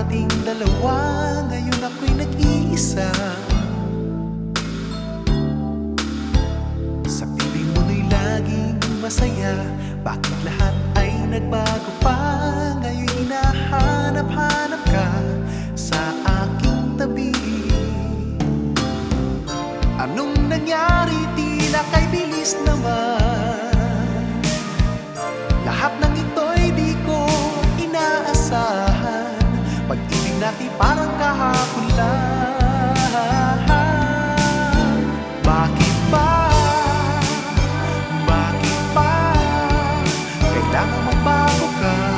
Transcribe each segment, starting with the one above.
araw nating dalawa Ngayon ako'y nag-iisa. Sa piling mo na'y laging masaya Bakit lahat ay nagbago pa parang kahapon lang Bakit ba? Bakit ba? Kailangan magbago ka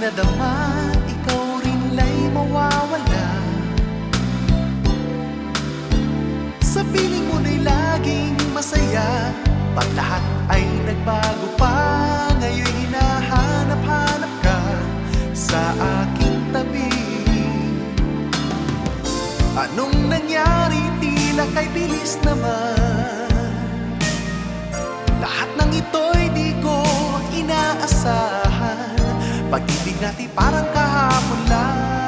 ipinadama Ikaw rin la'y mawawala. Sa piling mo na'y laging masaya Pag lahat ay nagbago pa Ngayon hinahanap-hanap ka Sa aking tabi. Anong nangyari? Tila kay bilis naman natin parang kahapon lang.